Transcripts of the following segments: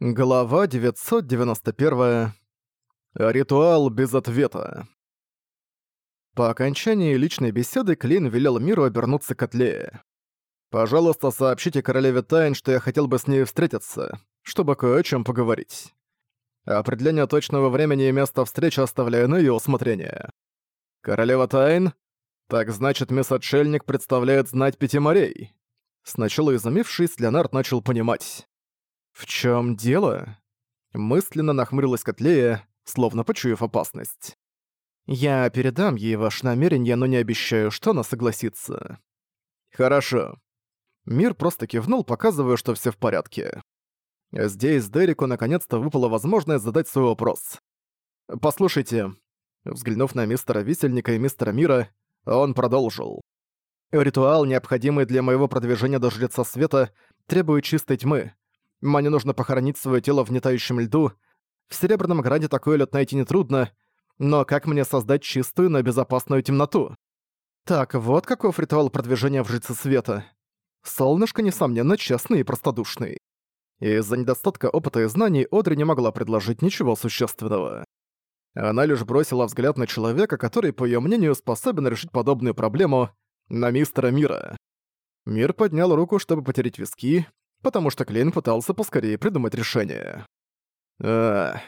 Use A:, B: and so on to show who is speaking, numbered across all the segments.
A: Глава 991. Ритуал без ответа. По окончании личной беседы Клин велел миру обернуться к Атлее. «Пожалуйста, сообщите королеве Тайн, что я хотел бы с ней встретиться, чтобы кое о чем поговорить. Определение точного времени и места встречи оставляю на ее усмотрение. Королева Тайн? Так значит, мисс Отшельник представляет знать Пяти морей». Сначала изумившись, Леонард начал понимать. «В чем дело?» Мысленно нахмурилась Котлея, словно почуяв опасность. «Я передам ей ваше намерение, но не обещаю, что она согласится». «Хорошо». Мир просто кивнул, показывая, что все в порядке. Здесь Дереку наконец-то выпала возможность задать свой вопрос. «Послушайте». Взглянув на мистера Висельника и мистера Мира, он продолжил. «Ритуал, необходимый для моего продвижения до Жреца Света, требует чистой тьмы, мне нужно похоронить свое тело в нетающем льду. В Серебряном Граде такой лед найти нетрудно, но как мне создать чистую, но безопасную темноту? Так, вот каков ритуал продвижения в жрице света. Солнышко, несомненно, честный и простодушный. Из-за недостатка опыта и знаний Одри не могла предложить ничего существенного. Она лишь бросила взгляд на человека, который, по ее мнению, способен решить подобную проблему, на мистера Мира. Мир поднял руку, чтобы потереть виски, потому что Клейн пытался поскорее придумать решение. Эх,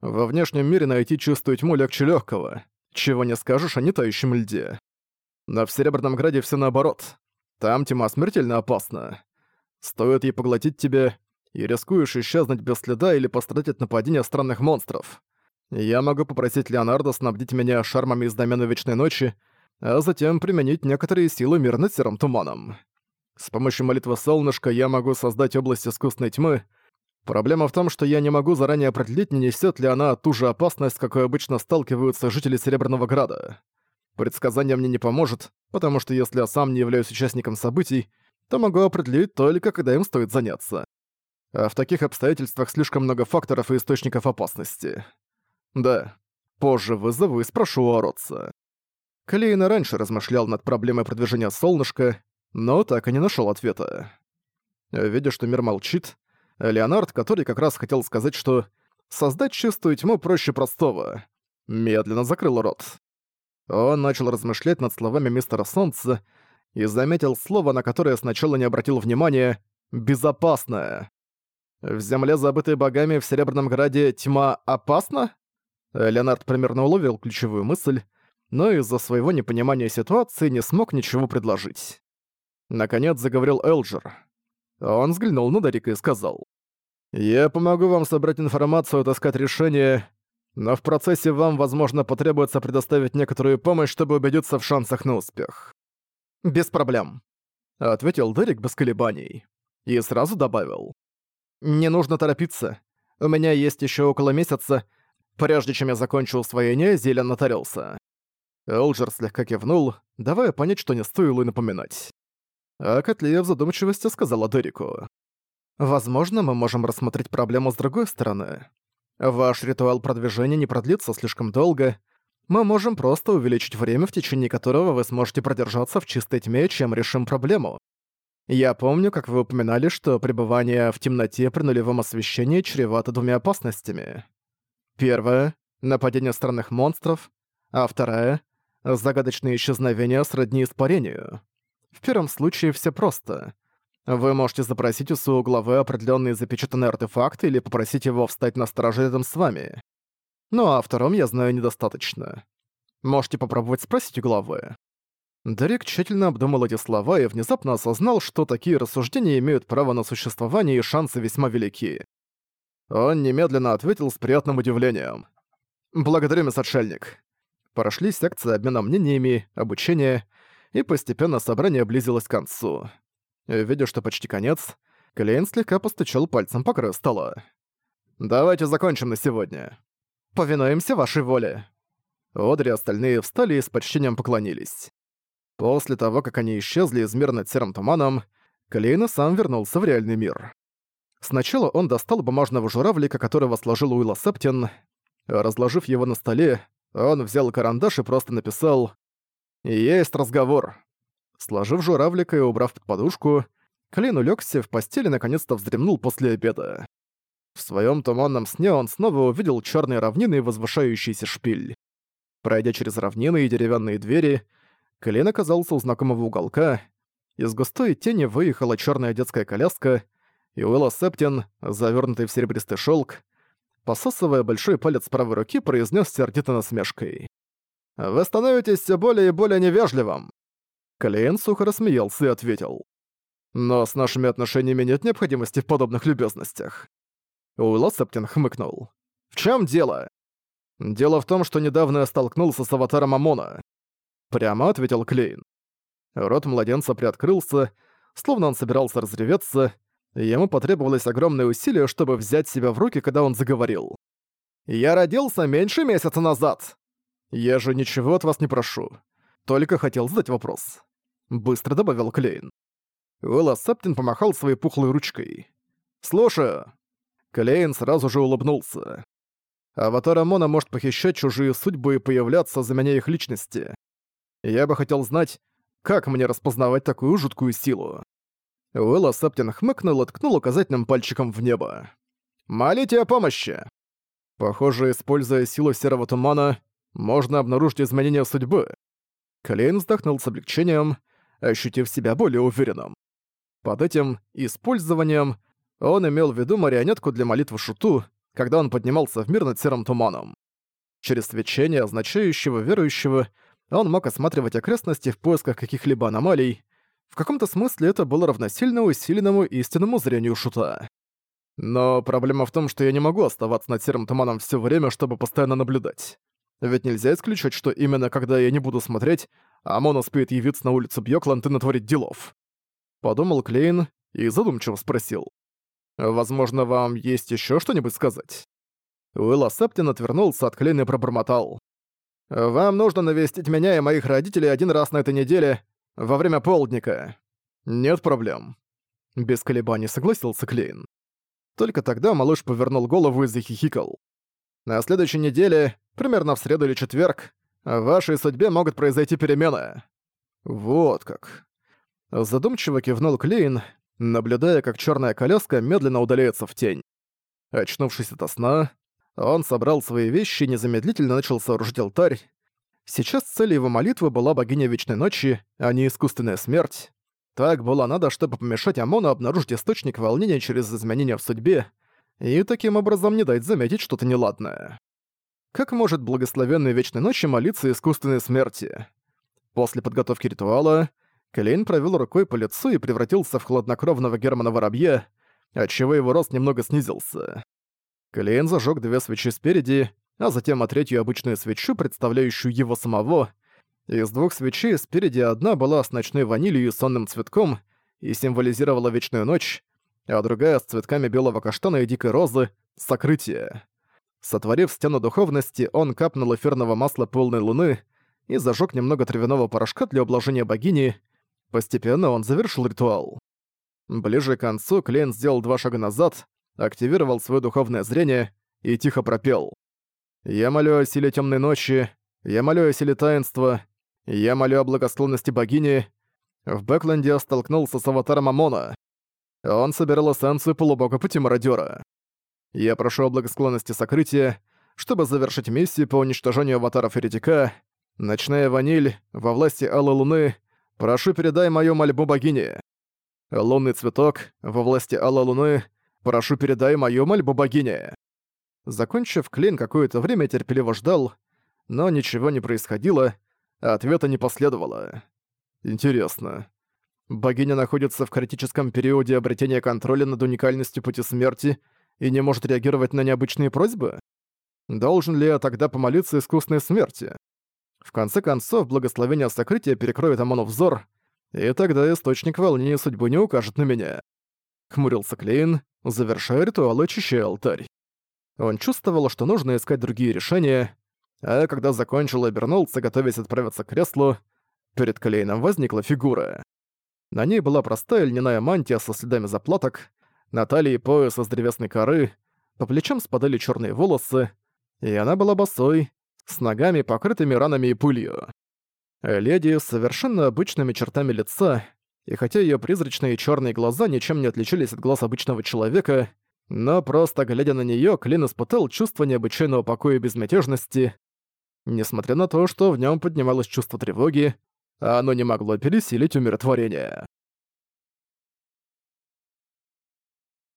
A: во внешнем мире найти чувствую тьму легче легкого, чего не скажешь о нетающем льде. Но в Серебряном Граде все наоборот. Там тьма смертельно опасна. Стоит ей поглотить тебе и рискуешь исчезнуть без следа или пострадать от нападения странных монстров. Я могу попросить Леонардо снабдить меня шармами из домена Вечной Ночи, а затем применить некоторые силы мир Серым Туманом. С помощью молитвы солнышка я могу создать область искусственной тьмы. Проблема в том, что я не могу заранее определить, не несет ли она ту же опасность, с какой обычно сталкиваются жители Серебряного Града. Предсказание мне не поможет, потому что если я сам не являюсь участником событий, то могу определить только, когда им стоит заняться. А в таких обстоятельствах слишком много факторов и источников опасности. Да, позже вызову и спрошу у Оротца. Клейн раньше размышлял над проблемой продвижения солнышка, но так и не нашел ответа. Видя, что мир молчит, Леонард, который как раз хотел сказать, что создать чистую тьму проще простого, медленно закрыл рот. Он начал размышлять над словами мистера Солнца и заметил слово, на которое сначала не обратил внимания «безопасное». «В земле, забытой богами в Серебряном Граде, тьма опасна?» Леонард примерно уловил ключевую мысль, но из-за своего непонимания ситуации не смог ничего предложить. Наконец заговорил Элджер. Он взглянул на Дарика и сказал. «Я помогу вам собрать информацию, и таскать решение, но в процессе вам, возможно, потребуется предоставить некоторую помощь, чтобы убедиться в шансах на успех». «Без проблем», — ответил Дарик без колебаний. И сразу добавил. «Не нужно торопиться. У меня есть еще около месяца, прежде чем я закончу усвоение зелья нотарился». Элджер слегка кивнул, давая понять, что не стоило и напоминать а Котлея в задумчивости сказала Дереку. «Возможно, мы можем рассмотреть проблему с другой стороны. Ваш ритуал продвижения не продлится слишком долго. Мы можем просто увеличить время, в течение которого вы сможете продержаться в чистой тьме, чем решим проблему. Я помню, как вы упоминали, что пребывание в темноте при нулевом освещении чревато двумя опасностями. Первое — нападение странных монстров, а второе — загадочное исчезновение сродни испарению. В первом случае все просто. Вы можете запросить у своего главы определенные запечатанные артефакты или попросить его встать на страже рядом с вами. Ну а втором я знаю недостаточно. Можете попробовать спросить у главы. Дарик тщательно обдумал эти слова и внезапно осознал, что такие рассуждения имеют право на существование и шансы весьма велики. Он немедленно ответил с приятным удивлением. «Благодарю, мисс Отшельник». Прошли секции обмена мнениями, обучение и постепенно собрание близилось к концу. Э, видя, что почти конец, Клейн слегка постучал пальцем по краю стола. «Давайте закончим на сегодня. Повинуемся вашей воле». Одри и остальные встали и с почтением поклонились. После того, как они исчезли из мира над серым туманом, Клейн сам вернулся в реальный мир. Сначала он достал бумажного журавлика, которого сложил Уилла Септин. Разложив его на столе, он взял карандаш и просто написал «Есть разговор». Сложив журавлика и убрав под подушку, Клин улегся в постели наконец-то вздремнул после обеда. В своем туманном сне он снова увидел черные равнины и возвышающийся шпиль. Пройдя через равнины и деревянные двери, Клин оказался у знакомого уголка. Из густой тени выехала черная детская коляска, и Уилла Септин, завернутый в серебристый шелк, посасывая большой палец правой руки, произнес сердито насмешкой. Вы становитесь все более и более невежливым. Клейн сухо рассмеялся и ответил. Но с нашими отношениями нет необходимости в подобных любезностях. Уилл Септин хмыкнул. В чем дело? Дело в том, что недавно я столкнулся с аватаром Амона. Прямо ответил Клейн. Рот младенца приоткрылся, словно он собирался разреветься, и ему потребовалось огромное усилие, чтобы взять себя в руки, когда он заговорил. «Я родился меньше месяца назад!» «Я же ничего от вас не прошу. Только хотел задать вопрос», — быстро добавил Клейн. Уэлла Септин помахал своей пухлой ручкой. «Слушаю». Клейн сразу же улыбнулся. «Аватар Амона может похищать чужие судьбы и появляться, заменяя их личности. Я бы хотел знать, как мне распознавать такую жуткую силу?» Уэлла Септин хмыкнул и ткнул указательным пальчиком в небо. «Молите о помощи!» Похоже, используя силу серого тумана, можно обнаружить изменения судьбы. Клейн вздохнул с облегчением, ощутив себя более уверенным. Под этим использованием он имел в виду марионетку для молитвы Шуту, когда он поднимался в мир над серым туманом. Через свечение означающего верующего он мог осматривать окрестности в поисках каких-либо аномалий. В каком-то смысле это было равносильно усиленному истинному зрению Шута. Но проблема в том, что я не могу оставаться над серым туманом все время, чтобы постоянно наблюдать. Ведь нельзя исключать, что именно когда я не буду смотреть, Амон успеет явиться на улицу Бьёкланд и натворить делов. Подумал Клейн и задумчиво спросил. «Возможно, вам есть еще что-нибудь сказать?» Уилла Септин отвернулся от Клейна и пробормотал. «Вам нужно навестить меня и моих родителей один раз на этой неделе, во время полдника. Нет проблем». Без колебаний согласился Клейн. Только тогда малыш повернул голову и захихикал. На следующей неделе Примерно в среду или четверг в вашей судьбе могут произойти перемены». «Вот как». Задумчиво кивнул Клейн, наблюдая, как черная коляска медленно удаляется в тень. Очнувшись от сна, он собрал свои вещи и незамедлительно начал сооружить алтарь. Сейчас целью его молитвы была богиня Вечной Ночи, а не искусственная смерть. Так было надо, чтобы помешать Омону обнаружить источник волнения через изменения в судьбе и таким образом не дать заметить что-то неладное как может благословенный вечной ночи молиться искусственной смерти. После подготовки ритуала Клейн провел рукой по лицу и превратился в хладнокровного Германа-воробья, отчего его рост немного снизился. Клейн зажег две свечи спереди, а затем а третью обычную свечу, представляющую его самого. Из двух свечей спереди одна была с ночной ванилью и сонным цветком и символизировала вечную ночь, а другая с цветками белого каштана и дикой розы — сокрытие. Сотворив стену духовности, он капнул эфирного масла полной луны и зажег немного травяного порошка для обложения богини. Постепенно он завершил ритуал. Ближе к концу Клен сделал два шага назад, активировал свое духовное зрение и тихо пропел. «Я молю о силе темной ночи, я молю о силе таинства, я молю о благосклонности богини». В Бэкленде столкнулся с аватаром Амона. Он собирал эссенцию полубога пути мародёра. Я прошу о благосклонности сокрытия, чтобы завершить миссию по уничтожению аватаров Эритика. Ночная ваниль, во власти Алой Луны, прошу передай мою мольбу богине. Лунный цветок, во власти Алой Луны, прошу передай мою мольбу богине. Закончив, Клин какое-то время терпеливо ждал, но ничего не происходило, а ответа не последовало. Интересно. Богиня находится в критическом периоде обретения контроля над уникальностью пути смерти и не может реагировать на необычные просьбы? Должен ли я тогда помолиться искусной смерти? В конце концов, благословение сокрытия перекроет Амону взор, и тогда источник волнения судьбы не укажет на меня. Хмурился Клейн, завершая ритуал, очищая алтарь. Он чувствовал, что нужно искать другие решения, а когда закончил и обернулся, готовясь отправиться к креслу, перед Клейном возникла фигура. На ней была простая льняная мантия со следами заплаток, на талии пояс из древесной коры, по плечам спадали черные волосы, и она была босой, с ногами, покрытыми ранами и пылью. Леди с совершенно обычными чертами лица, и хотя ее призрачные черные глаза ничем не отличались от глаз обычного человека, но просто глядя на нее, Клин испытал чувство необычайного покоя и безмятежности, несмотря на то, что в нем поднималось чувство тревоги, оно не могло пересилить умиротворение.